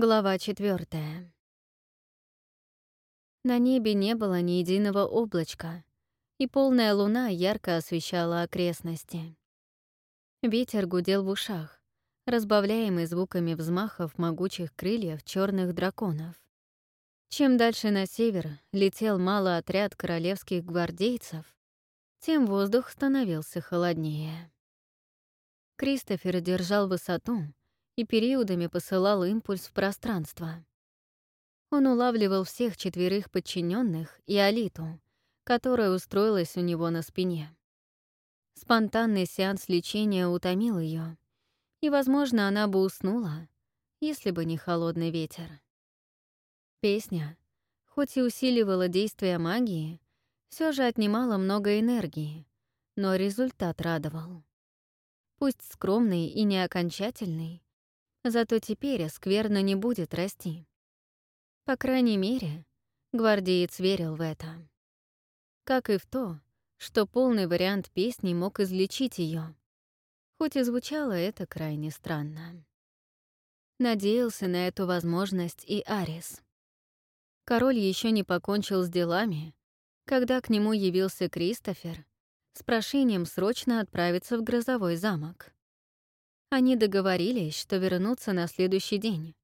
Глава четвертая. На небе не было ни единого облачка, и полная луна ярко освещала окрестности. Ветер гудел в ушах, разбавляемый звуками взмахов могучих крыльев черных драконов. Чем дальше на север летел малый отряд королевских гвардейцев, тем воздух становился холоднее. Кристофер держал высоту — и периодами посылал импульс в пространство. Он улавливал всех четверых подчиненных и Алиту, которая устроилась у него на спине. Спонтанный сеанс лечения утомил ее, и, возможно, она бы уснула, если бы не холодный ветер. Песня, хоть и усиливала действие магии, все же отнимала много энергии, но результат радовал. Пусть скромный и не окончательный, Зато теперь скверно не будет расти. По крайней мере, гвардеец верил в это. Как и в то, что полный вариант песни мог излечить ее, хоть и звучало это крайне странно. Надеялся на эту возможность и Арис. Король еще не покончил с делами, когда к нему явился Кристофер с прошением срочно отправиться в грозовой замок. Они договорились, что вернутся на следующий день.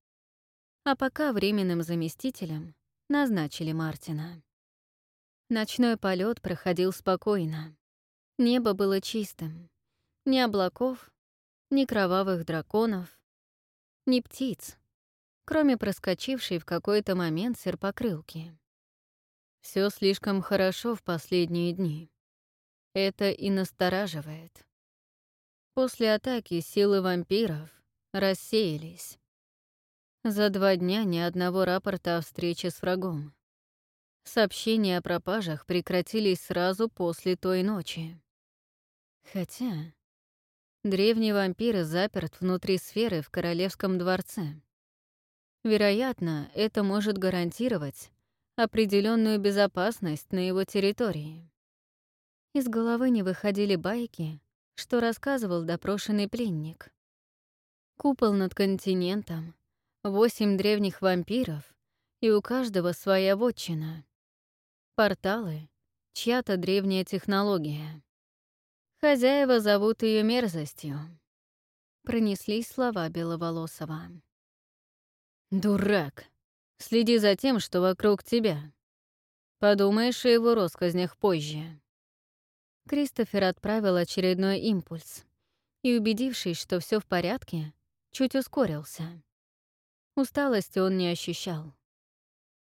А пока временным заместителем назначили Мартина. Ночной полет проходил спокойно. Небо было чистым. Ни облаков, ни кровавых драконов, ни птиц, кроме проскочившей в какой-то момент серпокрылки. Все слишком хорошо в последние дни. Это и настораживает. После атаки силы вампиров рассеялись. За два дня ни одного рапорта о встрече с врагом. Сообщения о пропажах прекратились сразу после той ночи. Хотя древний вампир заперт внутри сферы в королевском дворце. Вероятно, это может гарантировать определенную безопасность на его территории. Из головы не выходили байки что рассказывал допрошенный пленник. Купол над континентом, восемь древних вампиров, и у каждого своя вотчина. Порталы — чья-то древняя технология. Хозяева зовут ее мерзостью. Пронеслись слова Беловолосова. «Дурак! Следи за тем, что вокруг тебя. Подумаешь о его росказнях позже». Кристофер отправил очередной импульс и, убедившись, что все в порядке, чуть ускорился. Усталости он не ощущал.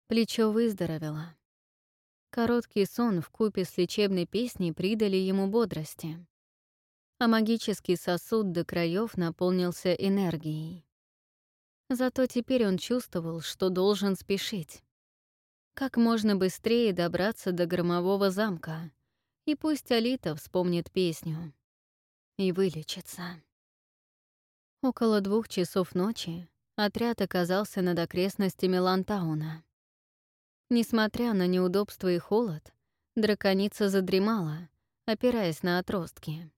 Плечо выздоровело. Короткий сон в купе с лечебной песней придали ему бодрости, а магический сосуд до краев наполнился энергией. Зато теперь он чувствовал, что должен спешить. Как можно быстрее добраться до громового замка, и пусть Алита вспомнит песню и вылечится. Около двух часов ночи отряд оказался над окрестностями Лантауна. Несмотря на неудобства и холод, драконица задремала, опираясь на отростки.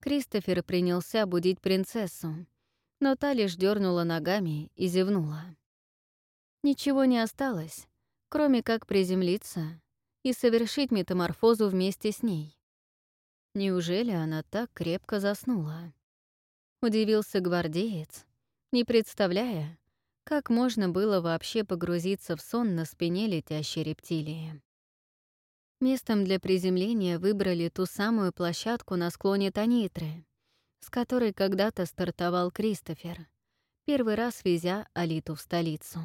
Кристофер принялся будить принцессу, но та лишь дернула ногами и зевнула. Ничего не осталось, кроме как приземлиться и совершить метаморфозу вместе с ней. Неужели она так крепко заснула? Удивился гвардеец, не представляя, как можно было вообще погрузиться в сон на спине летящей рептилии. Местом для приземления выбрали ту самую площадку на склоне Танитры, с которой когда-то стартовал Кристофер, первый раз везя Алиту в столицу.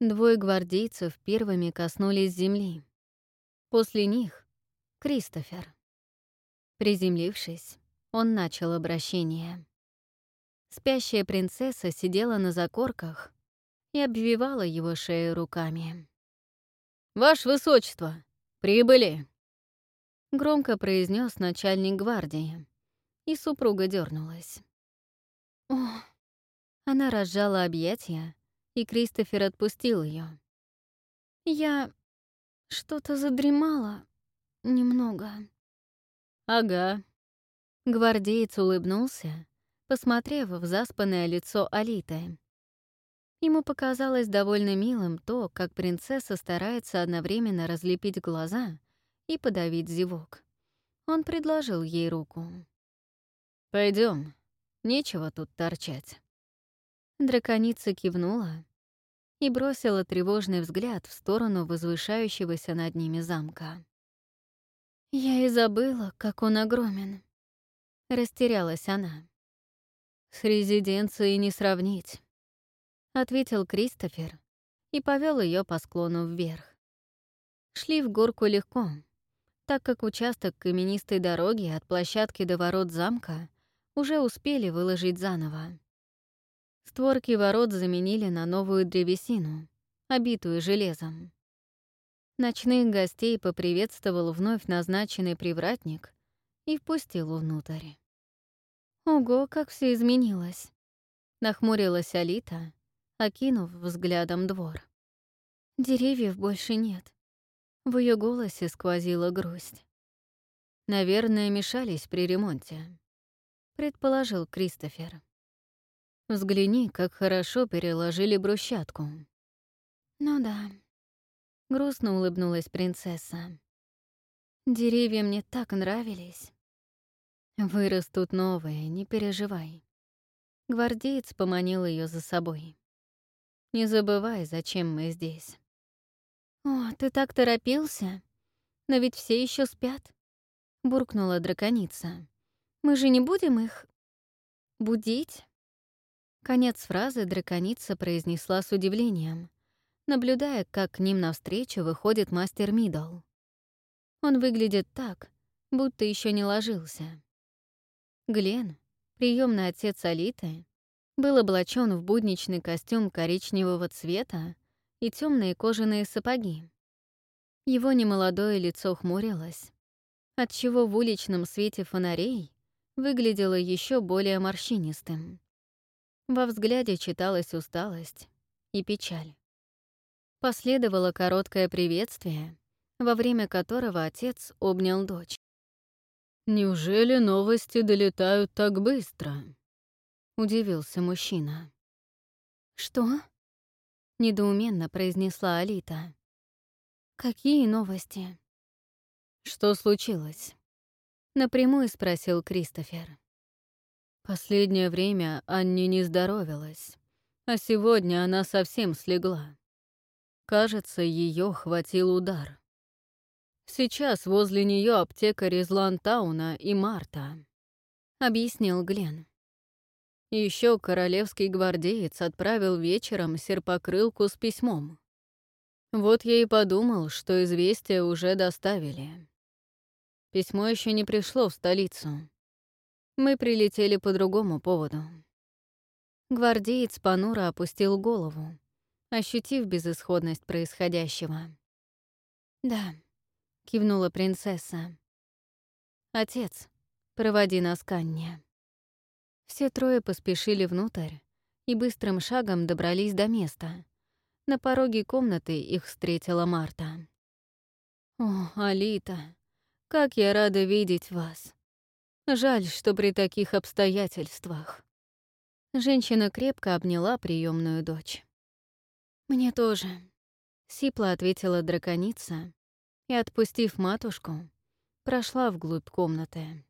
Двое гвардейцев первыми коснулись земли, После них — Кристофер. Приземлившись, он начал обращение. Спящая принцесса сидела на закорках и обвивала его шею руками. «Ваше Высочество, прибыли!» Громко произнес начальник гвардии, и супруга дернулась. О, она разжала объятия, и Кристофер отпустил ее. «Я что-то задремало. Немного. Ага. Гвардеец улыбнулся, посмотрев в заспанное лицо Алиты. Ему показалось довольно милым то, как принцесса старается одновременно разлепить глаза и подавить зевок. Он предложил ей руку. Пойдем, нечего тут торчать». Драконица кивнула и бросила тревожный взгляд в сторону возвышающегося над ними замка. «Я и забыла, как он огромен», — растерялась она. «С резиденцией не сравнить», — ответил Кристофер и повел ее по склону вверх. Шли в горку легко, так как участок каменистой дороги от площадки до ворот замка уже успели выложить заново. Створки ворот заменили на новую древесину, обитую железом. Ночных гостей поприветствовал вновь назначенный привратник и впустил внутрь. Ого, как все изменилось! Нахмурилась Алита, окинув взглядом двор. Деревьев больше нет. В ее голосе сквозила грусть. Наверное, мешались при ремонте, предположил Кристофер. Взгляни, как хорошо переложили брусчатку. Ну да. Грустно улыбнулась принцесса. Деревья мне так нравились. Вырастут новые, не переживай. Гвардеец поманил ее за собой. Не забывай, зачем мы здесь. О, ты так торопился? Но ведь все еще спят. Буркнула драконица. Мы же не будем их будить? Конец фразы драконица произнесла с удивлением, наблюдая, как к ним навстречу выходит мастер Мидл. Он выглядит так, будто еще не ложился. Глен, приемный отец Алиты, был облачен в будничный костюм коричневого цвета и темные кожаные сапоги. Его немолодое лицо хмурилось, отчего в уличном свете фонарей выглядело еще более морщинистым. Во взгляде читалась усталость и печаль. Последовало короткое приветствие, во время которого отец обнял дочь. «Неужели новости долетают так быстро?» — удивился мужчина. «Что?» — недоуменно произнесла Алита. «Какие новости?» «Что случилось?» — напрямую спросил Кристофер. Последнее время Анне не здоровилась, а сегодня она совсем слегла. Кажется, ее хватил удар. Сейчас возле нее аптекарь из Лантауна и Марта, объяснил Глен. Еще королевский гвардеец отправил вечером серпокрылку с письмом. Вот я и подумал, что известие уже доставили. Письмо еще не пришло в столицу. Мы прилетели по другому поводу. Гвардеец понуро опустил голову, ощутив безысходность происходящего. «Да», — кивнула принцесса. «Отец, проводи нас к Анне». Все трое поспешили внутрь и быстрым шагом добрались до места. На пороге комнаты их встретила Марта. «О, Алита, как я рада видеть вас!» Жаль, что при таких обстоятельствах. Женщина крепко обняла приемную дочь. «Мне тоже», — сипло ответила драконица и, отпустив матушку, прошла вглубь комнаты.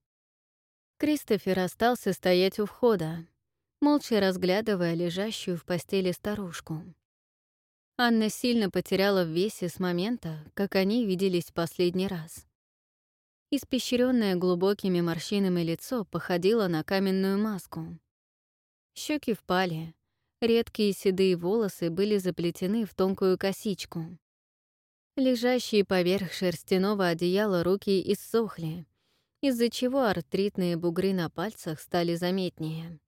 Кристофер остался стоять у входа, молча разглядывая лежащую в постели старушку. Анна сильно потеряла в весе с момента, как они виделись в последний раз. Испещренное глубокими морщинами лицо походило на каменную маску. Щеки впали, редкие седые волосы были заплетены в тонкую косичку. Лежащие поверх шерстяного одеяла руки иссохли, из-за чего артритные бугры на пальцах стали заметнее.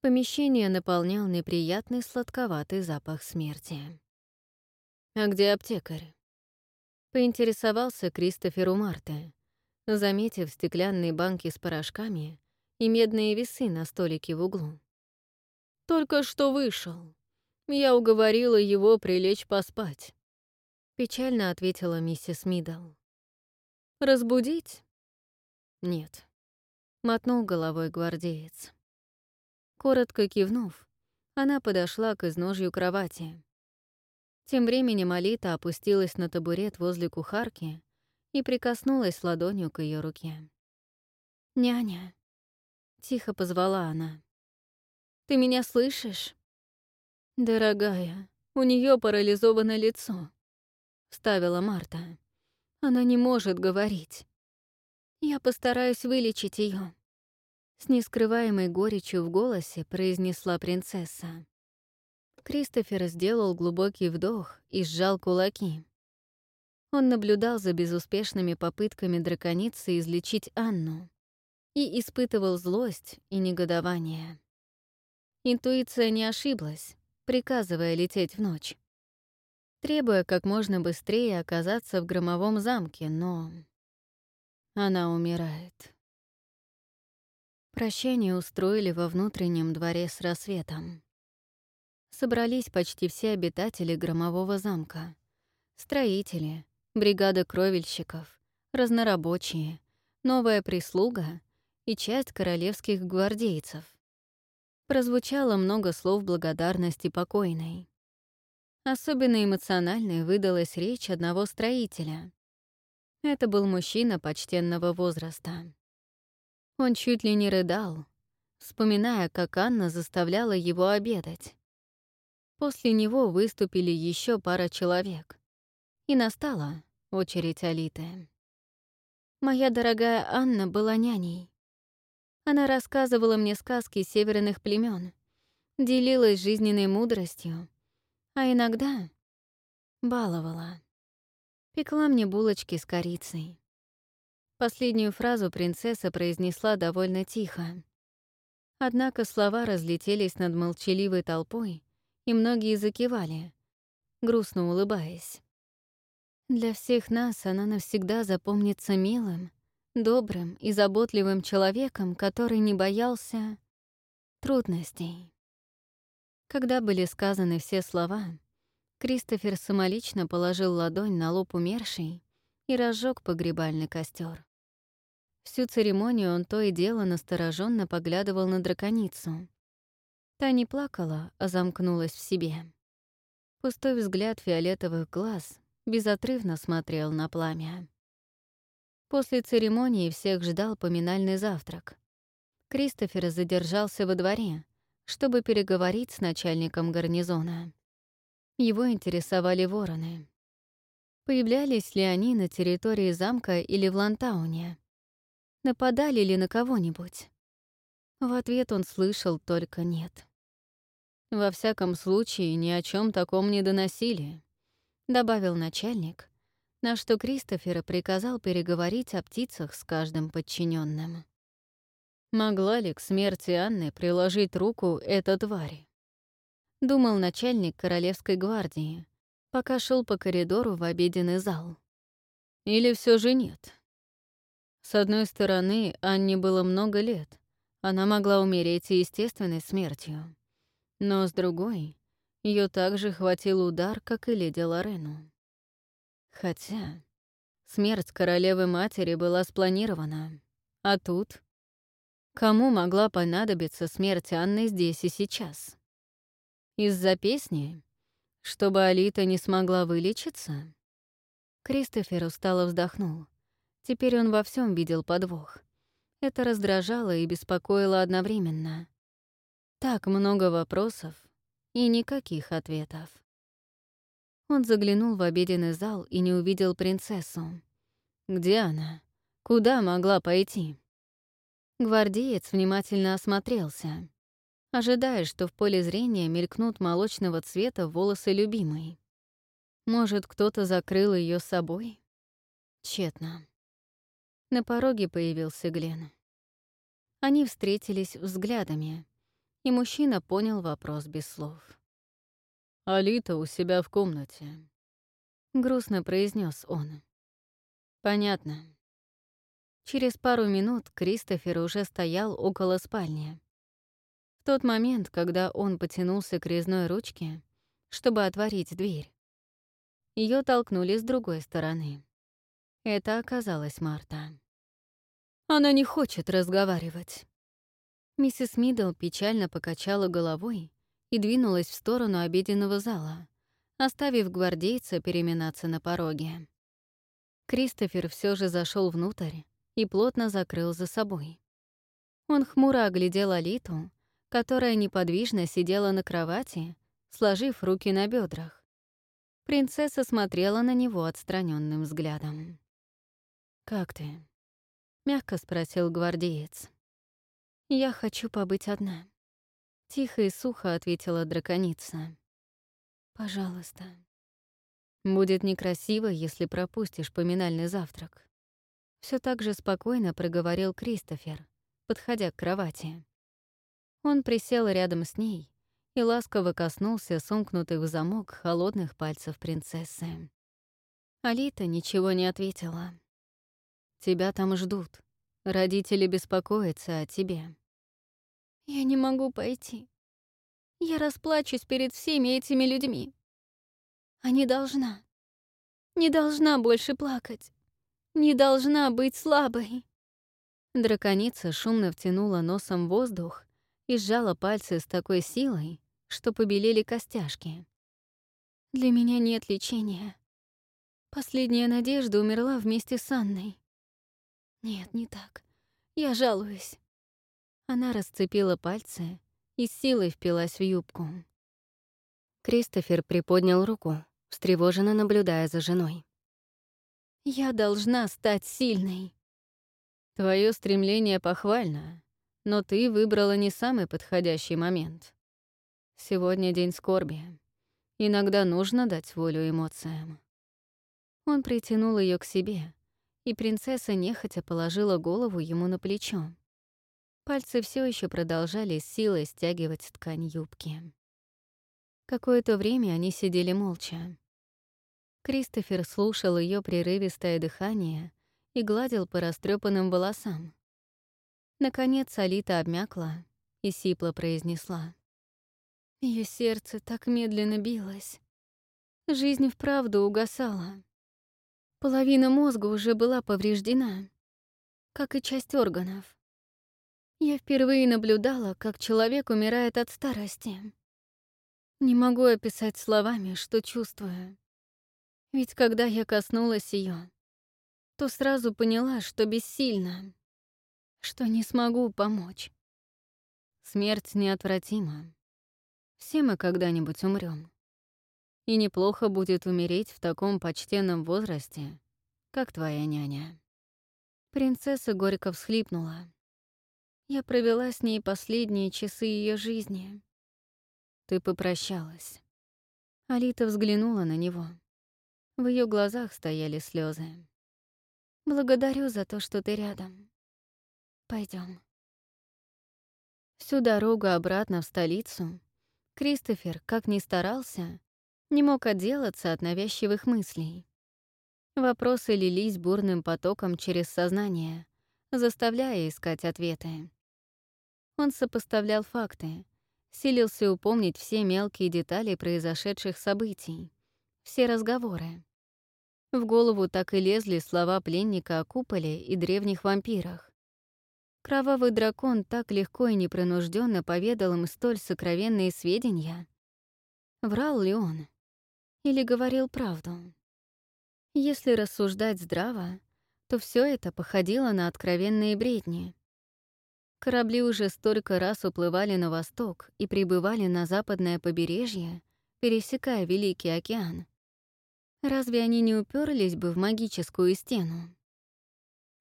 Помещение наполнял неприятный сладковатый запах смерти. «А где аптекарь?» — поинтересовался Кристофер у Марты заметив стеклянные банки с порошками и медные весы на столике в углу. «Только что вышел. Я уговорила его прилечь поспать», — печально ответила миссис Мидл. «Разбудить?» «Нет», — мотнул головой гвардеец. Коротко кивнув, Она подошла к изножью кровати. Тем временем Алита опустилась на табурет возле кухарки и прикоснулась ладонью к ее руке. «Няня», — тихо позвала она, — «ты меня слышишь?» «Дорогая, у нее парализовано лицо», — вставила Марта. «Она не может говорить. Я постараюсь вылечить ее. С нескрываемой горечью в голосе произнесла принцесса. Кристофер сделал глубокий вдох и сжал кулаки. Он наблюдал за безуспешными попытками драконицы излечить Анну и испытывал злость и негодование. Интуиция не ошиблась, приказывая лететь в ночь. Требуя как можно быстрее оказаться в громовом замке, но... Она умирает. Прощание устроили во внутреннем дворе с рассветом. Собрались почти все обитатели громового замка. Строители, бригада кровельщиков, разнорабочие, новая прислуга и часть королевских гвардейцев. Прозвучало много слов благодарности покойной. Особенно эмоциональной выдалась речь одного строителя. Это был мужчина почтенного возраста. Он чуть ли не рыдал, вспоминая, как Анна заставляла его обедать. После него выступили еще пара человек. И настала очередь Алиты. Моя дорогая Анна была няней. Она рассказывала мне сказки северных племен, делилась жизненной мудростью, а иногда баловала. Пекла мне булочки с корицей. Последнюю фразу принцесса произнесла довольно тихо. Однако слова разлетелись над молчаливой толпой, и многие закивали, грустно улыбаясь. Для всех нас она навсегда запомнится милым, добрым и заботливым человеком, который не боялся трудностей. Когда были сказаны все слова, Кристофер самолично положил ладонь на лоб умершей и разжег погребальный костер. Всю церемонию он то и дело настороженно поглядывал на драконицу, Та не плакала, а замкнулась в себе. Пустой взгляд фиолетовых глаз безотрывно смотрел на пламя. После церемонии всех ждал поминальный завтрак. Кристофер задержался во дворе, чтобы переговорить с начальником гарнизона. Его интересовали вороны. Появлялись ли они на территории замка или в Лантауне? Нападали ли на кого-нибудь? В ответ он слышал только «нет». Во всяком случае, ни о чем таком не доносили, добавил начальник, на что Кристофер приказал переговорить о птицах с каждым подчиненным. Могла ли к смерти Анны приложить руку эта тварь? Думал начальник Королевской гвардии, пока шел по коридору в обеденный зал. Или все же нет? С одной стороны, Анне было много лет. Она могла умереть естественной смертью. Но с другой, ее также хватил удар, как и леди Лорену. Хотя смерть королевы-матери была спланирована. А тут... Кому могла понадобиться смерть Анны здесь и сейчас? Из-за песни? Чтобы Алита не смогла вылечиться? Кристофер устало вздохнул. Теперь он во всем видел подвох. Это раздражало и беспокоило одновременно. Так много вопросов и никаких ответов. Он заглянул в обеденный зал и не увидел принцессу. Где она? Куда могла пойти? Гвардеец внимательно осмотрелся, ожидая, что в поле зрения мелькнут молочного цвета волосы любимой. Может, кто-то закрыл ее с собой? Тщетно. На пороге появился Глен. Они встретились взглядами, и мужчина понял вопрос без слов. «Алита у себя в комнате», — грустно произнес он. «Понятно». Через пару минут Кристофер уже стоял около спальни. В тот момент, когда он потянулся к резной ручке, чтобы отворить дверь, ее толкнули с другой стороны. Это оказалась Марта. «Она не хочет разговаривать», Миссис Мидл печально покачала головой и двинулась в сторону обеденного зала, оставив гвардейца переминаться на пороге. Кристофер все же зашел внутрь и плотно закрыл за собой. Он хмуро оглядел Алиту, которая неподвижно сидела на кровати, сложив руки на бедрах. Принцесса смотрела на него отстраненным взглядом. «Как ты?» — мягко спросил гвардеец. «Я хочу побыть одна», — тихо и сухо ответила драконица. «Пожалуйста». «Будет некрасиво, если пропустишь поминальный завтрак». Все так же спокойно проговорил Кристофер, подходя к кровати. Он присел рядом с ней и ласково коснулся сомкнутых в замок холодных пальцев принцессы. Алита ничего не ответила. «Тебя там ждут. Родители беспокоятся о тебе». «Я не могу пойти. Я расплачусь перед всеми этими людьми. А не должна. Не должна больше плакать. Не должна быть слабой». Драконица шумно втянула носом воздух и сжала пальцы с такой силой, что побелели костяшки. «Для меня нет лечения. Последняя надежда умерла вместе с Анной. Нет, не так. Я жалуюсь». Она расцепила пальцы и силой впилась в юбку. Кристофер приподнял руку, встревоженно наблюдая за женой. «Я должна стать сильной». Твое стремление похвально, но ты выбрала не самый подходящий момент. Сегодня день скорби. Иногда нужно дать волю эмоциям. Он притянул ее к себе, и принцесса нехотя положила голову ему на плечо. Пальцы все еще продолжали с силой стягивать ткань юбки. Какое-то время они сидели молча. Кристофер слушал ее прерывистое дыхание и гладил по растрепанным волосам. Наконец Алита обмякла и сипло произнесла. Ее сердце так медленно билось. Жизнь вправду угасала. Половина мозга уже была повреждена, как и часть органов. Я впервые наблюдала, как человек умирает от старости. Не могу описать словами, что чувствую. Ведь когда я коснулась ее, то сразу поняла, что бессильна что не смогу помочь. Смерть неотвратима. Все мы когда-нибудь умрем. И неплохо будет умереть в таком почтенном возрасте, как твоя няня. Принцесса горько всхлипнула. Я провела с ней последние часы ее жизни. Ты попрощалась. Алита взглянула на него. В ее глазах стояли слезы. Благодарю за то, что ты рядом. Пойдем. Всю дорогу обратно в столицу Кристофер, как ни старался, не мог отделаться от навязчивых мыслей. Вопросы лились бурным потоком через сознание, заставляя искать ответы. Он сопоставлял факты, силился упомнить все мелкие детали произошедших событий, все разговоры. В голову так и лезли слова пленника о куполе и древних вампирах. Кровавый дракон так легко и непринужденно поведал им столь сокровенные сведения. Врал ли он? Или говорил правду? Если рассуждать здраво, то все это походило на откровенные бредни. Корабли уже столько раз уплывали на восток и прибывали на западное побережье, пересекая Великий океан. Разве они не уперлись бы в магическую стену?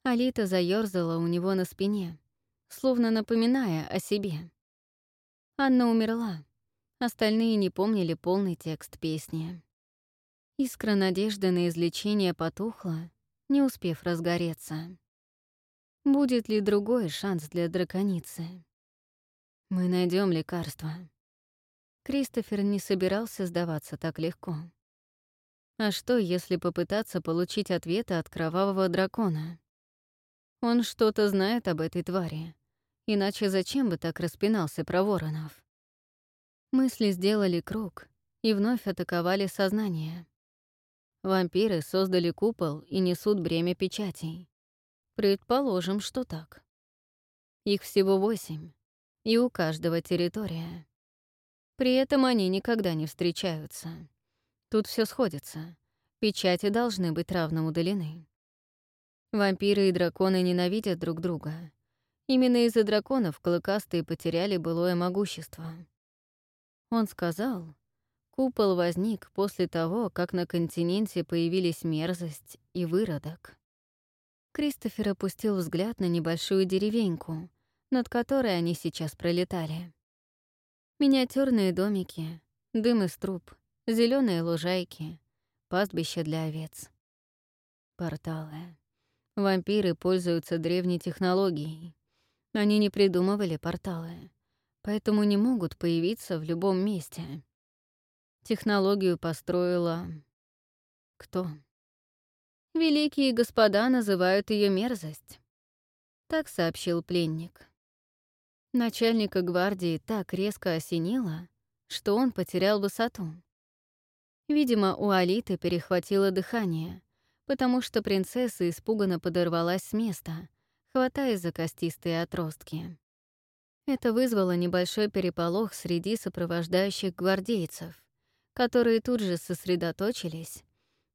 Алита заёрзала у него на спине, словно напоминая о себе. Анна умерла. Остальные не помнили полный текст песни. Искра надежды на излечение потухла, не успев разгореться. Будет ли другой шанс для драконицы? Мы найдем лекарство. Кристофер не собирался сдаваться так легко. А что, если попытаться получить ответы от кровавого дракона? Он что-то знает об этой твари. Иначе зачем бы так распинался про воронов? Мысли сделали круг и вновь атаковали сознание. Вампиры создали купол и несут бремя печатей. Предположим, что так. Их всего восемь, и у каждого территория. При этом они никогда не встречаются. Тут все сходится. Печати должны быть равно удалены. Вампиры и драконы ненавидят друг друга. Именно из-за драконов клыкастые потеряли былое могущество. Он сказал, купол возник после того, как на континенте появились мерзость и выродок. Кристофер опустил взгляд на небольшую деревеньку, над которой они сейчас пролетали. Миниатюрные домики, дым из труб, зеленые лужайки, пастбище для овец. Порталы. Вампиры пользуются древней технологией. Они не придумывали порталы, поэтому не могут появиться в любом месте. Технологию построила... Кто? Великие господа называют ее мерзость. Так сообщил пленник. Начальника гвардии так резко осенило, что он потерял высоту. Видимо, у Алиты перехватило дыхание, потому что принцесса испуганно подорвалась с места, хватаясь за костистые отростки. Это вызвало небольшой переполох среди сопровождающих гвардейцев, которые тут же сосредоточились,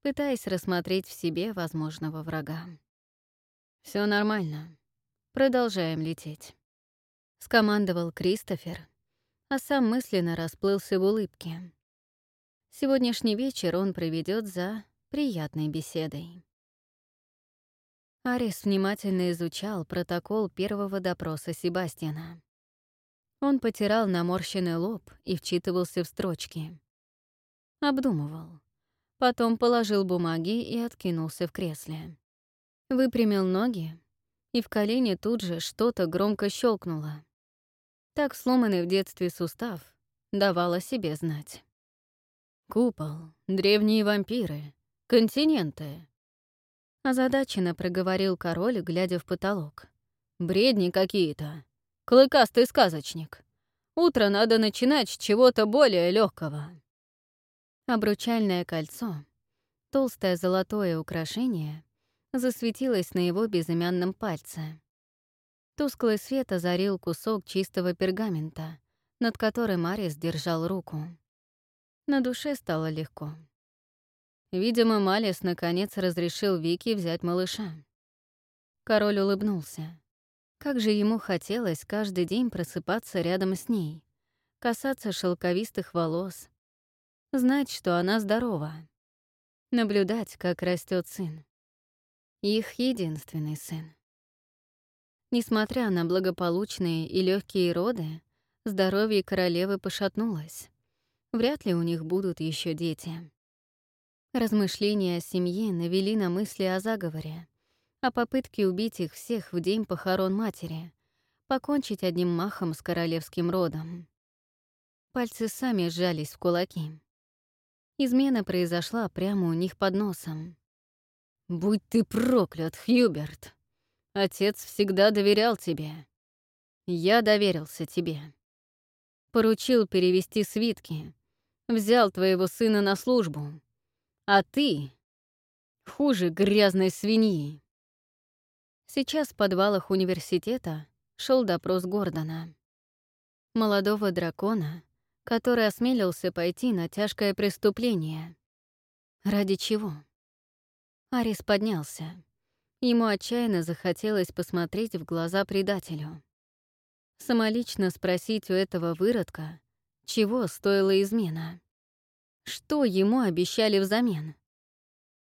пытаясь рассмотреть в себе возможного врага. Все нормально. Продолжаем лететь», — скомандовал Кристофер, а сам мысленно расплылся в улыбке. Сегодняшний вечер он проведет за приятной беседой. Арис внимательно изучал протокол первого допроса Себастьяна. Он потирал наморщенный лоб и вчитывался в строчки. Обдумывал. Потом положил бумаги и откинулся в кресле. Выпрямил ноги, и в колене тут же что-то громко щелкнуло. Так сломанный в детстве сустав давал о себе знать. Купол, древние вампиры, континенты. Озадаченно проговорил король, глядя в потолок. Бредни какие-то. Клыкастый сказочник. Утро надо начинать с чего-то более легкого. Обручальное кольцо, толстое золотое украшение, засветилось на его безымянном пальце. Тусклый свет озарил кусок чистого пергамента, над которым Арис держал руку. На душе стало легко. Видимо, Малис наконец разрешил Вики взять малыша. Король улыбнулся. Как же ему хотелось каждый день просыпаться рядом с ней, касаться шелковистых волос, знать, что она здорова, наблюдать, как растет сын. Их единственный сын. Несмотря на благополучные и легкие роды, здоровье королевы пошатнулось. Вряд ли у них будут еще дети. Размышления о семье навели на мысли о заговоре, о попытке убить их всех в день похорон матери, покончить одним махом с королевским родом. Пальцы сами сжались в кулаки. Измена произошла прямо у них под носом. «Будь ты проклят, Хьюберт! Отец всегда доверял тебе. Я доверился тебе. Поручил перевести свитки, взял твоего сына на службу. А ты хуже грязной свиньи. Сейчас в подвалах университета шел допрос Гордона. Молодого дракона, который осмелился пойти на тяжкое преступление. Ради чего? Арис поднялся. Ему отчаянно захотелось посмотреть в глаза предателю. Самолично спросить у этого выродка, чего стоила измена? Что ему обещали взамен?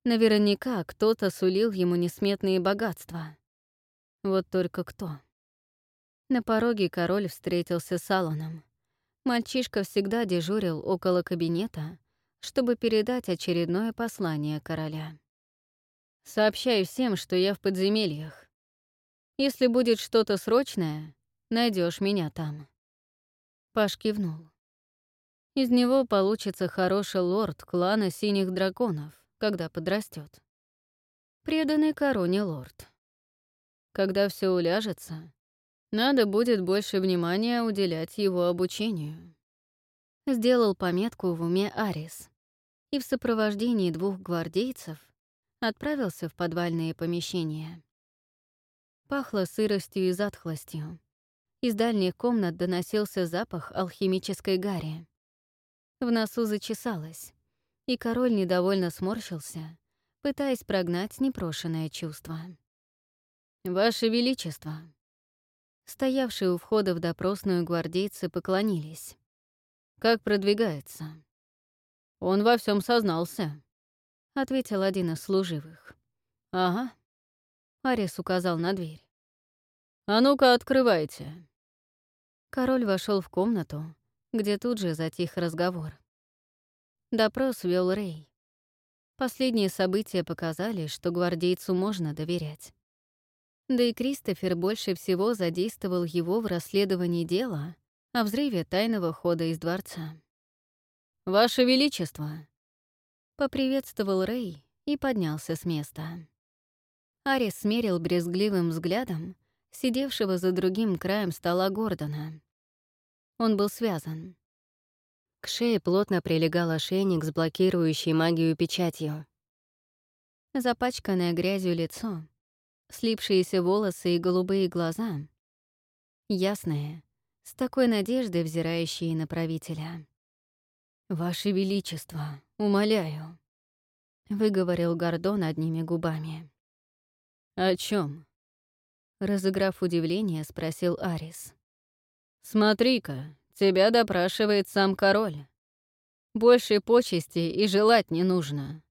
Наверняка кто-то сулил ему несметные богатства. Вот только кто? На пороге король встретился с Алланом. Мальчишка всегда дежурил около кабинета, чтобы передать очередное послание короля. «Сообщаю всем, что я в подземельях. Если будет что-то срочное, найдешь меня там». Паш кивнул. Из него получится хороший лорд клана Синих Драконов, когда подрастет. Преданный короне лорд. Когда все уляжется, надо будет больше внимания уделять его обучению. Сделал пометку в уме Арис и в сопровождении двух гвардейцев отправился в подвальные помещения. Пахло сыростью и затхлостью. Из дальних комнат доносился запах алхимической гари. В носу зачесалось, и король недовольно сморщился, пытаясь прогнать непрошенное чувство. «Ваше Величество!» Стоявшие у входа в допросную гвардейцы поклонились. «Как продвигается?» «Он во всем сознался», — ответил один из служивых. «Ага», — Арис указал на дверь. «А ну-ка, открывайте». Король вошел в комнату, где тут же затих разговор. Допрос вел Рэй. Последние события показали, что гвардейцу можно доверять. Да и Кристофер больше всего задействовал его в расследовании дела о взрыве тайного хода из дворца. «Ваше Величество!» — поприветствовал Рэй и поднялся с места. Арис смерил брезгливым взглядом сидевшего за другим краем стола Гордона. Он был связан. К шее плотно прилегал ошейник с блокирующей магию печатью. Запачканное грязью лицо слипшиеся волосы и голубые глаза. Ясные, с такой надеждой взирающие на правителя. «Ваше Величество, умоляю», — выговорил Гордон одними губами. «О чем? разыграв удивление, спросил Арис. «Смотри-ка, тебя допрашивает сам король. Большей почести и желать не нужно.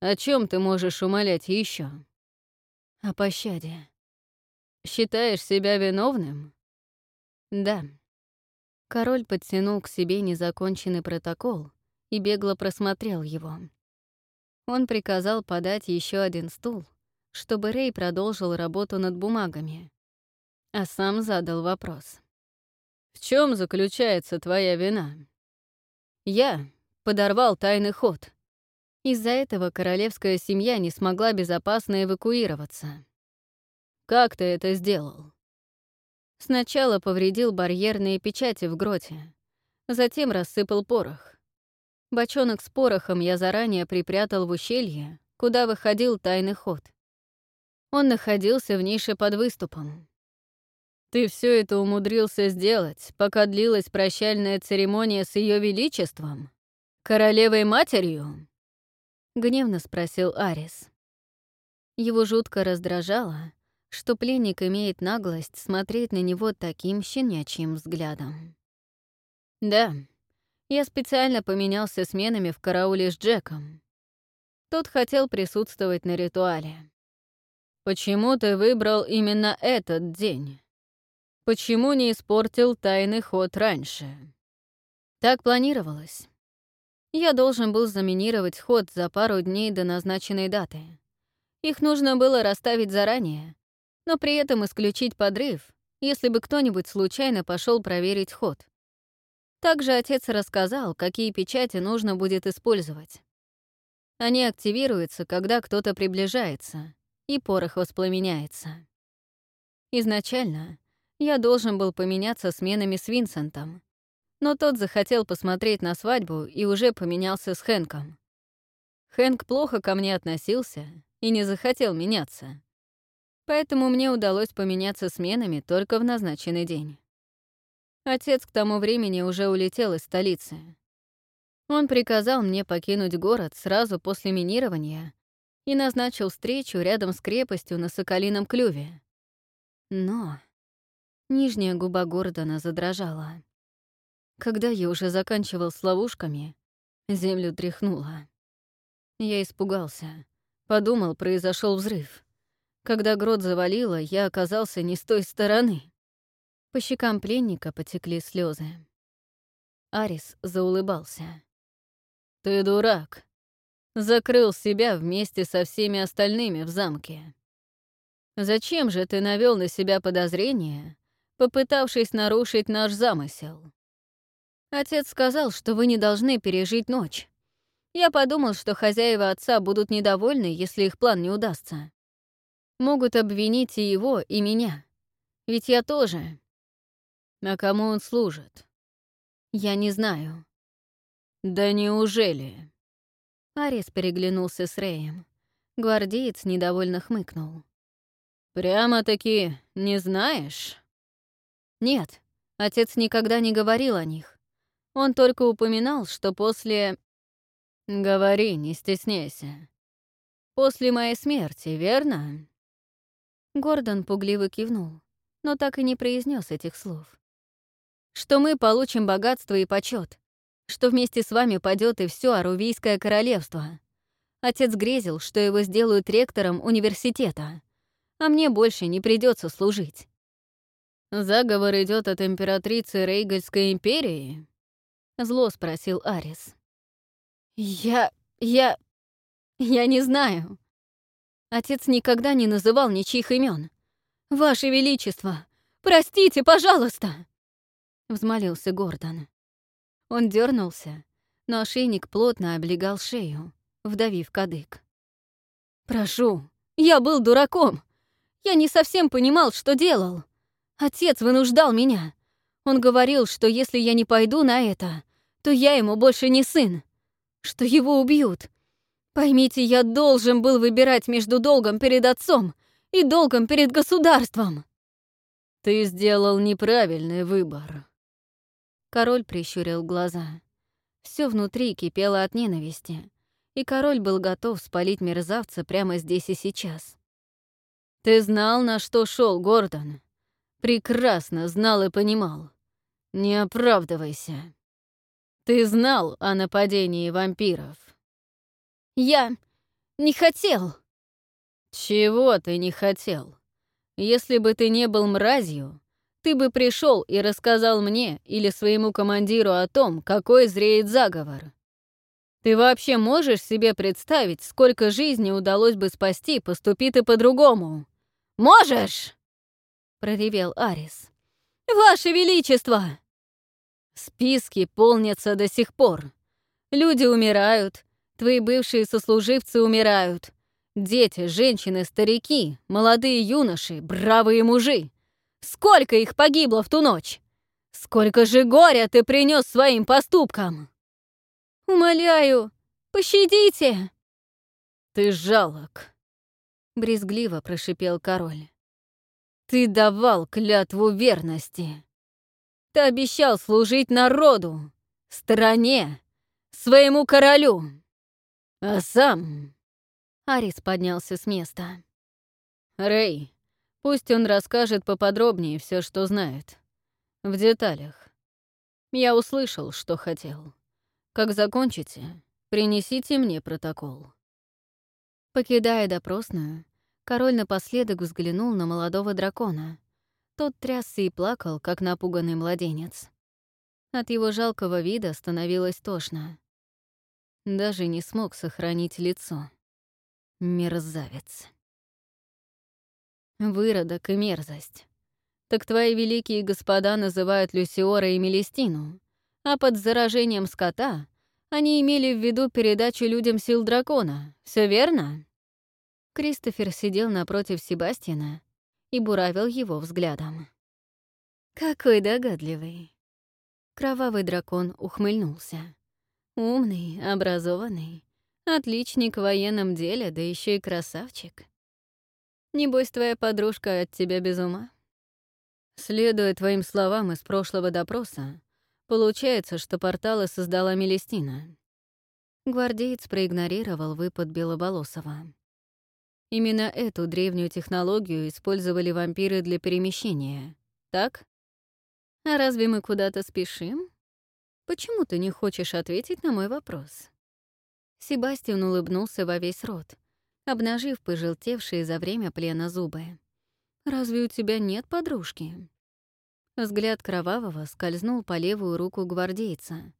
О чем ты можешь умолять еще? О пощаде. Считаешь себя виновным? Да. Король подтянул к себе незаконченный протокол и бегло просмотрел его. Он приказал подать еще один стул, чтобы Рэй продолжил работу над бумагами, а сам задал вопрос. «В чем заключается твоя вина?» «Я подорвал тайный ход», из-за этого королевская семья не смогла безопасно эвакуироваться. Как ты это сделал? Сначала повредил барьерные печати в гроте, затем рассыпал порох. Бочонок с порохом я заранее припрятал в ущелье, куда выходил тайный ход. Он находился в нише под выступом. Ты все это умудрился сделать, пока длилась прощальная церемония с Ее Величеством? Королевой-матерью? Гневно спросил Арис. Его жутко раздражало, что пленник имеет наглость смотреть на него таким щенячьим взглядом. «Да, я специально поменялся сменами в карауле с Джеком. Тот хотел присутствовать на ритуале. Почему ты выбрал именно этот день? Почему не испортил тайный ход раньше?» Так планировалось. Я должен был заминировать ход за пару дней до назначенной даты. Их нужно было расставить заранее, но при этом исключить подрыв, если бы кто-нибудь случайно пошел проверить ход. Также отец рассказал, какие печати нужно будет использовать. Они активируются, когда кто-то приближается, и порох воспламеняется. Изначально я должен был поменяться сменами с Винсентом, но тот захотел посмотреть на свадьбу и уже поменялся с Хэнком. Хэнк плохо ко мне относился и не захотел меняться. Поэтому мне удалось поменяться сменами только в назначенный день. Отец к тому времени уже улетел из столицы. Он приказал мне покинуть город сразу после минирования и назначил встречу рядом с крепостью на Соколином клюве. Но нижняя губа Гордона задрожала. Когда я уже заканчивал с ловушками, землю тряхнуло. Я испугался. Подумал, произошел взрыв. Когда грот завалило, я оказался не с той стороны. По щекам пленника потекли слезы. Арис заулыбался. «Ты дурак. Закрыл себя вместе со всеми остальными в замке. Зачем же ты навел на себя подозрение, попытавшись нарушить наш замысел?» Отец сказал, что вы не должны пережить ночь. Я подумал, что хозяева отца будут недовольны, если их план не удастся. Могут обвинить и его, и меня. Ведь я тоже. А кому он служит? Я не знаю. Да неужели? Арис переглянулся с Рэем. Гвардеец недовольно хмыкнул. «Прямо-таки не знаешь?» «Нет, отец никогда не говорил о них. Он только упоминал, что после... Говори, не стесняйся. После моей смерти, верно? Гордон пугливо кивнул, но так и не произнес этих слов. Что мы получим богатство и почет, что вместе с вами падет и все Арувийское королевство. Отец грезил, что его сделают ректором университета, а мне больше не придется служить. «Заговор идет от императрицы Рейгальской империи?» — зло спросил Арис. «Я... я... я не знаю. Отец никогда не называл ничьих имен. Ваше Величество, простите, пожалуйста!» — взмолился Гордон. Он дернулся, но ошейник плотно облегал шею, вдавив кадык. «Прошу, я был дураком. Я не совсем понимал, что делал. Отец вынуждал меня. Он говорил, что если я не пойду на это, то я ему больше не сын, что его убьют. Поймите, я должен был выбирать между долгом перед отцом и долгом перед государством. Ты сделал неправильный выбор. Король прищурил глаза. Все внутри кипело от ненависти, и король был готов спалить мерзавца прямо здесь и сейчас. Ты знал, на что шел Гордон. Прекрасно знал и понимал. Не оправдывайся. Ты знал о нападении вампиров. Я не хотел. Чего ты не хотел? Если бы ты не был мразью, ты бы пришел и рассказал мне или своему командиру о том, какой зреет заговор. Ты вообще можешь себе представить, сколько жизней удалось бы спасти, поступи ты по-другому? Можешь? — проревел Арис. «Ваше Величество!» Списки полнятся до сих пор. Люди умирают, твои бывшие сослуживцы умирают. Дети, женщины, старики, молодые юноши, бравые мужи. Сколько их погибло в ту ночь? Сколько же горя ты принес своим поступкам? Умоляю, пощадите! Ты жалок, брезгливо прошипел король. Ты давал клятву верности. Ты обещал служить народу, стране, своему королю. А сам... Арис поднялся с места. Рэй, пусть он расскажет поподробнее все, что знает. В деталях. Я услышал, что хотел. Как закончите, принесите мне протокол. Покидая допросную, Король напоследок взглянул на молодого дракона. Тот трясся и плакал, как напуганный младенец. От его жалкого вида становилось тошно. Даже не смог сохранить лицо. Мерзавец. Выродок и мерзость. Так твои великие господа называют Люсиора и Мелестину, а под заражением скота они имели в виду передачу людям сил дракона. Все верно? Кристофер сидел напротив Себастьяна и буравил его взглядом. «Какой догадливый!» Кровавый дракон ухмыльнулся. «Умный, образованный, отличник в военном деле, да еще и красавчик. Небось, твоя подружка от тебя без ума?» Следуя твоим словам из прошлого допроса, получается, что порталы создала Мелестина. Гвардеец проигнорировал выпад Белоболосова. Именно эту древнюю технологию использовали вампиры для перемещения, так? А разве мы куда-то спешим? Почему ты не хочешь ответить на мой вопрос? Себастьян улыбнулся во весь рот, обнажив пожелтевшие за время плена зубы. «Разве у тебя нет подружки?» Взгляд Кровавого скользнул по левую руку гвардейца,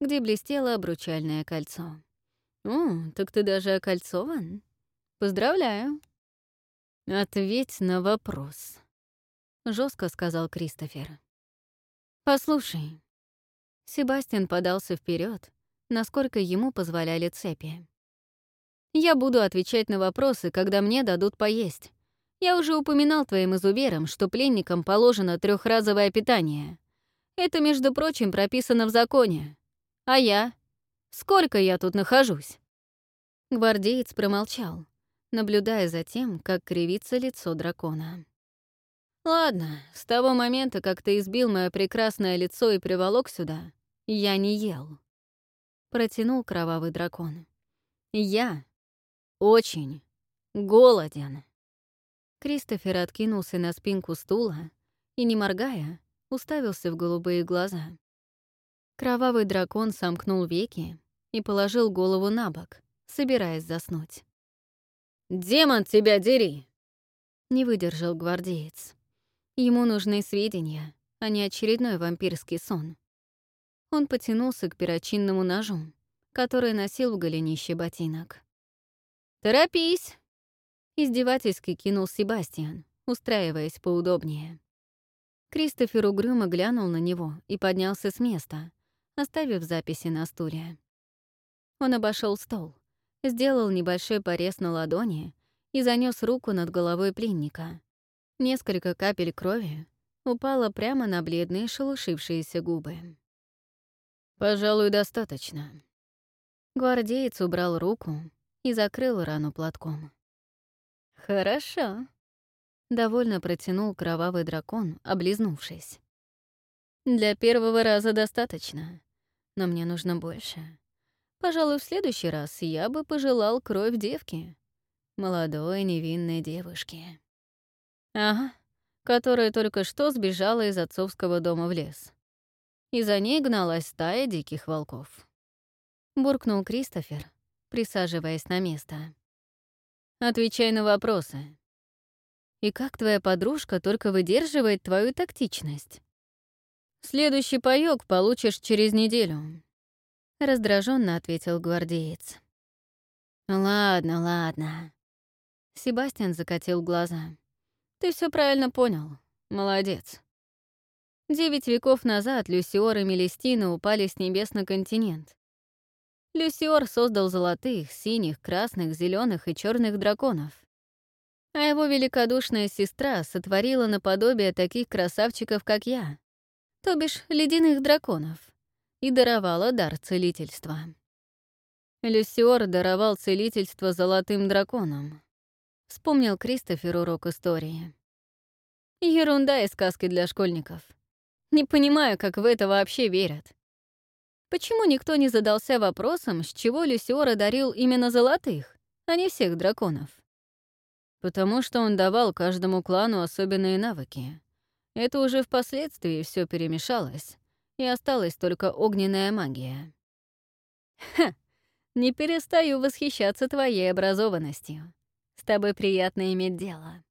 где блестело обручальное кольцо. «О, так ты даже окольцован?» Поздравляю. Ответь на вопрос, жестко сказал Кристофер. Послушай. Себастьян подался вперед, насколько ему позволяли цепи. Я буду отвечать на вопросы, когда мне дадут поесть. Я уже упоминал твоим изуверам, что пленникам положено трехразовое питание. Это, между прочим, прописано в законе. А я? Сколько я тут нахожусь?» Гвардеец промолчал, наблюдая за тем, как кривится лицо дракона. «Ладно, с того момента, как ты избил мое прекрасное лицо и приволок сюда, я не ел. Протянул кровавый дракон. Я очень голоден. Кристофер откинулся на спинку стула и, не моргая, уставился в голубые глаза. Кровавый дракон сомкнул веки и положил голову на бок, собираясь заснуть. «Демон тебя дери!» — не выдержал гвардеец. Ему нужны сведения, а не очередной вампирский сон. Он потянулся к перочинному ножу, который носил в голенище ботинок. «Торопись!» — издевательски кинул Себастьян, устраиваясь поудобнее. Кристофер угрюмо глянул на него и поднялся с места, оставив записи на стуле. Он обошел стол, сделал небольшой порез на ладони и занес руку над головой пленника, Несколько капель крови упало прямо на бледные шелушившиеся губы. «Пожалуй, достаточно». Гвардеец убрал руку и закрыл рану платком. «Хорошо», — довольно протянул кровавый дракон, облизнувшись. «Для первого раза достаточно, но мне нужно больше. Пожалуй, в следующий раз я бы пожелал кровь девки, молодой невинной девушки». Ага, которая только что сбежала из отцовского дома в лес. И за ней гналась стая диких волков. Буркнул Кристофер, присаживаясь на место. «Отвечай на вопросы. И как твоя подружка только выдерживает твою тактичность? Следующий паёк получишь через неделю», — раздраженно ответил гвардеец. «Ладно, ладно». Себастьян закатил глаза. Ты все правильно понял. Молодец. Девять веков назад Люсиор и Мелестина упали с небес на континент. Люсиор создал золотых, синих, красных, зеленых и черных драконов. А его великодушная сестра сотворила наподобие таких красавчиков, как я, то бишь ледяных драконов, и даровала дар целительства. Люсиор даровал целительство золотым драконам. Вспомнил Кристофер урок истории. Ерунда и сказки для школьников. Не понимаю, как в это вообще верят. Почему никто не задался вопросом, с чего Люсиор одарил именно золотых, а не всех драконов? Потому что он давал каждому клану особенные навыки. Это уже впоследствии все перемешалось, и осталась только огненная магия. Ха! Не перестаю восхищаться твоей образованностью. С тобой приятно иметь дело.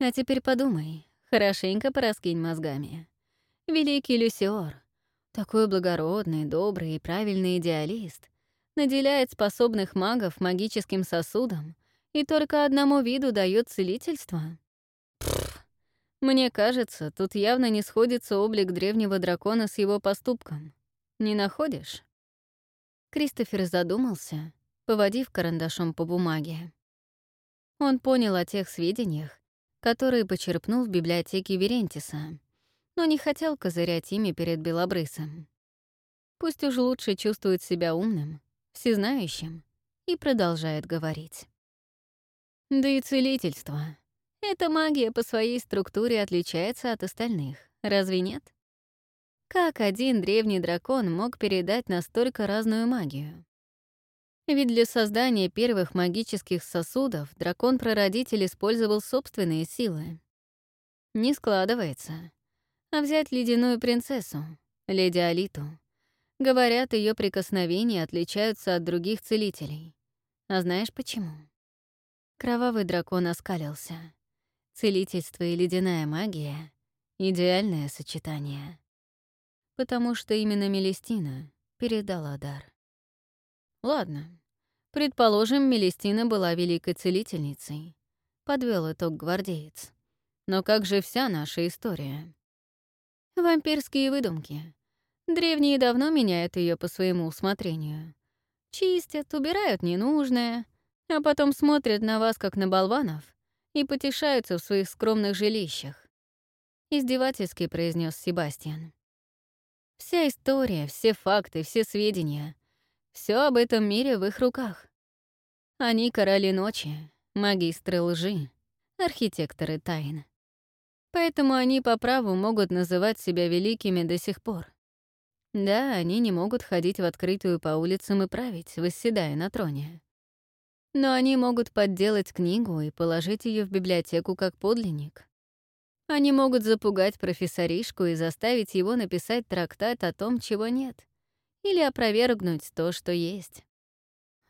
А теперь подумай, хорошенько пораскинь мозгами. Великий Люсиор, такой благородный, добрый и правильный идеалист, наделяет способных магов магическим сосудом и только одному виду дает целительство? Мне кажется, тут явно не сходится облик древнего дракона с его поступком. Не находишь? Кристофер задумался, поводив карандашом по бумаге. Он понял о тех сведениях, которые почерпнул в библиотеке Верентиса, но не хотел козырять ими перед Белобрысом. Пусть уж лучше чувствует себя умным, всезнающим и продолжает говорить. Да и целительство. Эта магия по своей структуре отличается от остальных, разве нет? Как один древний дракон мог передать настолько разную магию? Ведь для создания первых магических сосудов дракон-прародитель использовал собственные силы. Не складывается. А взять ледяную принцессу, леди Алиту. Говорят, ее прикосновения отличаются от других целителей. А знаешь почему? Кровавый дракон оскалился. Целительство и ледяная магия — идеальное сочетание. Потому что именно Мелестина передала дар. Ладно. Предположим, Мелестина была великой целительницей. Подвел итог гвардеец. Но как же вся наша история? Вампирские выдумки. Древние давно меняют ее по своему усмотрению. Чистят, убирают ненужное, а потом смотрят на вас, как на болванов, и потешаются в своих скромных жилищах. Издевательски произнес Себастьян. Вся история, все факты, все сведения все об этом мире в их руках. Они короли ночи, магистры лжи, архитекторы тайн. Поэтому они по праву могут называть себя великими до сих пор. Да, они не могут ходить в открытую по улицам и править, восседая на троне. Но они могут подделать книгу и положить ее в библиотеку как подлинник. Они могут запугать профессоришку и заставить его написать трактат о том, чего нет, или опровергнуть то, что есть.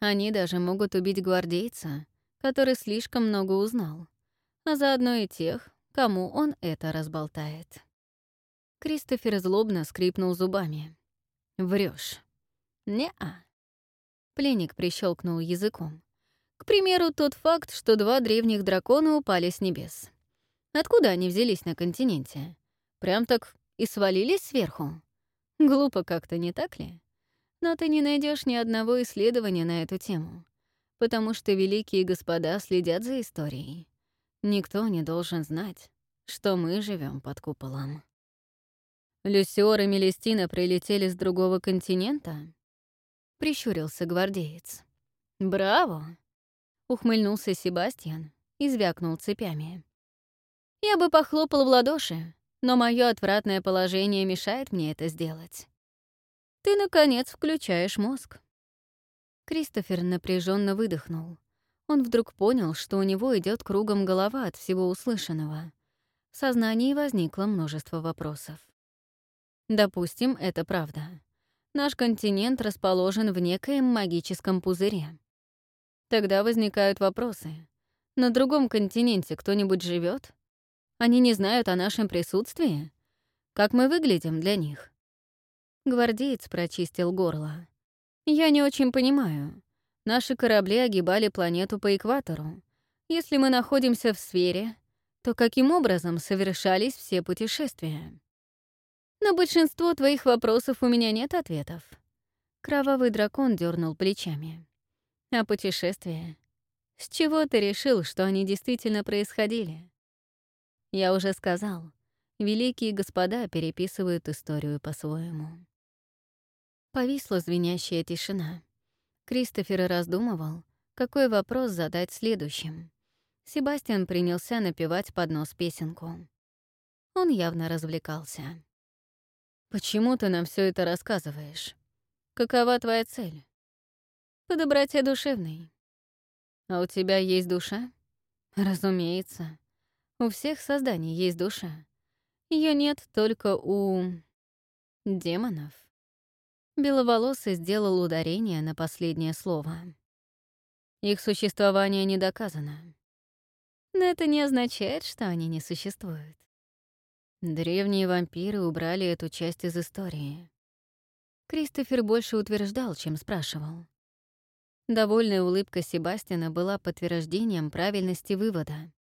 Они даже могут убить гвардейца, который слишком много узнал, а заодно и тех, кому он это разболтает. Кристофер злобно скрипнул зубами. Врешь. Не-а. Пленник прищелкнул языком. К примеру, тот факт, что два древних дракона упали с небес. Откуда они взялись на континенте? Прям так и свалились сверху? Глупо как-то, не так ли? Но ты не найдешь ни одного исследования на эту тему, потому что великие господа следят за историей. Никто не должен знать, что мы живем под куполом. Люсиор и Мелестина прилетели с другого континента? Прищурился гвардеец. Браво! Ухмыльнулся Себастьян и звякнул цепями. Я бы похлопал в ладоши, но мое отвратное положение мешает мне это сделать. Ты, наконец, включаешь мозг. Кристофер напряженно выдохнул. Он вдруг понял, что у него идет кругом голова от всего услышанного. В сознании возникло множество вопросов. Допустим, это правда. Наш континент расположен в некоем магическом пузыре. Тогда возникают вопросы. На другом континенте кто-нибудь живет? Они не знают о нашем присутствии? Как мы выглядим для них? Гвардеец прочистил горло. Я не очень понимаю. Наши корабли огибали планету по экватору. Если мы находимся в сфере, то каким образом совершались все путешествия? На большинство твоих вопросов у меня нет ответов. Кровавый дракон дернул плечами. А путешествия? С чего ты решил, что они действительно происходили? Я уже сказал, великие господа переписывают историю по-своему. Повисла звенящая тишина. Кристофер раздумывал, какой вопрос задать следующим. Себастьян принялся напевать под нос песенку. Он явно развлекался. «Почему ты нам все это рассказываешь? Какова твоя цель?» «По доброте душевной». «А у тебя есть душа?» «Разумеется. У всех созданий есть душа. Ее нет только у... демонов. Беловолосый сделал ударение на последнее слово. Их существование не доказано. Но это не означает, что они не существуют. Древние вампиры убрали эту часть из истории. Кристофер больше утверждал, чем спрашивал. Довольная улыбка Себастьяна была подтверждением правильности вывода.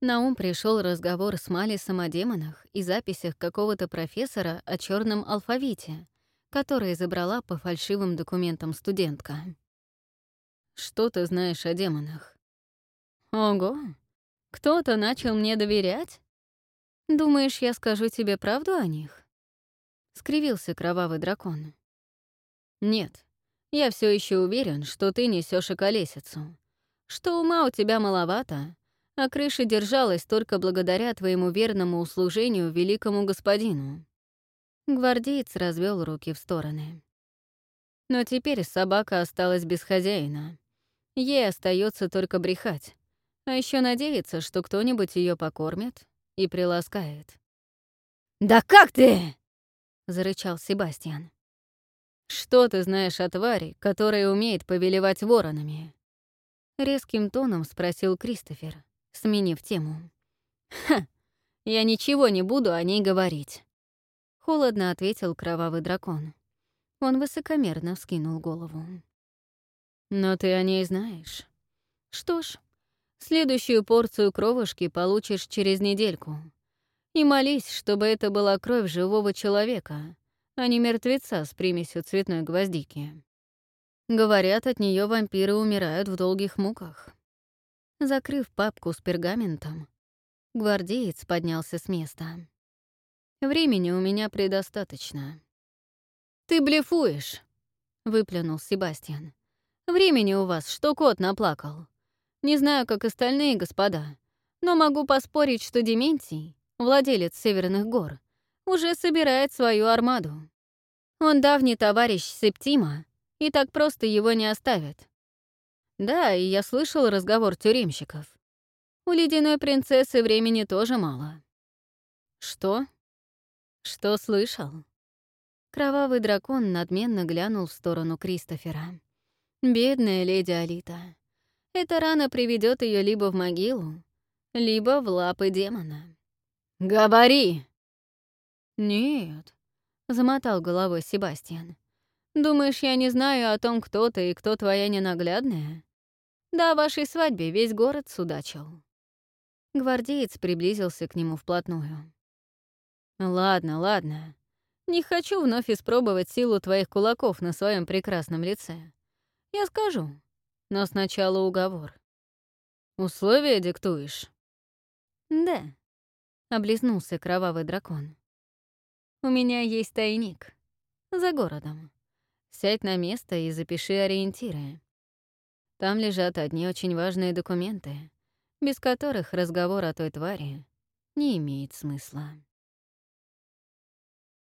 На ум пришел разговор с Малисом о демонах и записях какого-то профессора о черном алфавите, который забрала по фальшивым документам студентка. «Что ты знаешь о демонах?» «Ого! Кто-то начал мне доверять? Думаешь, я скажу тебе правду о них?» Скривился кровавый дракон. «Нет, я все еще уверен, что ты несешь околесицу, что ума у тебя маловато, а крыша держалась только благодаря твоему верному услужению великому господину». Гвардеец развел руки в стороны. Но теперь собака осталась без хозяина. Ей остается только брехать, а еще надеяться, что кто-нибудь ее покормит и приласкает. «Да как ты?» — зарычал Себастьян. «Что ты знаешь о твари, которая умеет повелевать воронами?» Резким тоном спросил Кристофер сменив тему. «Ха, я ничего не буду о ней говорить», — холодно ответил кровавый дракон. Он высокомерно вскинул голову. «Но ты о ней знаешь. Что ж, следующую порцию кровушки получишь через недельку. И молись, чтобы это была кровь живого человека, а не мертвеца с примесью цветной гвоздики. Говорят, от нее вампиры умирают в долгих муках. Закрыв папку с пергаментом, гвардеец поднялся с места. «Времени у меня предостаточно». «Ты блефуешь!» — выплюнул Себастьян. «Времени у вас, что кот наплакал. Не знаю, как остальные господа, но могу поспорить, что Дементий, владелец Северных гор, уже собирает свою армаду». Он давний товарищ Септима, и так просто его не оставят. Да, и я слышал разговор тюремщиков. У ледяной принцессы времени тоже мало. Что? Что слышал? Кровавый дракон надменно глянул в сторону Кристофера. Бедная леди Алита. Эта рана приведет ее либо в могилу, либо в лапы демона. «Говори!» «Нет», — замотал головой Себастьян. «Думаешь, я не знаю о том, кто ты и кто твоя ненаглядная? Да, о вашей свадьбе весь город судачил». Гвардеец приблизился к нему вплотную. «Ладно, ладно. Не хочу вновь испробовать силу твоих кулаков на своем прекрасном лице. Я скажу, но сначала уговор. Условия диктуешь?» «Да», — облизнулся кровавый дракон. У меня есть тайник. За городом. Сядь на место и запиши ориентиры. Там лежат одни очень важные документы, без которых разговор о той твари не имеет смысла.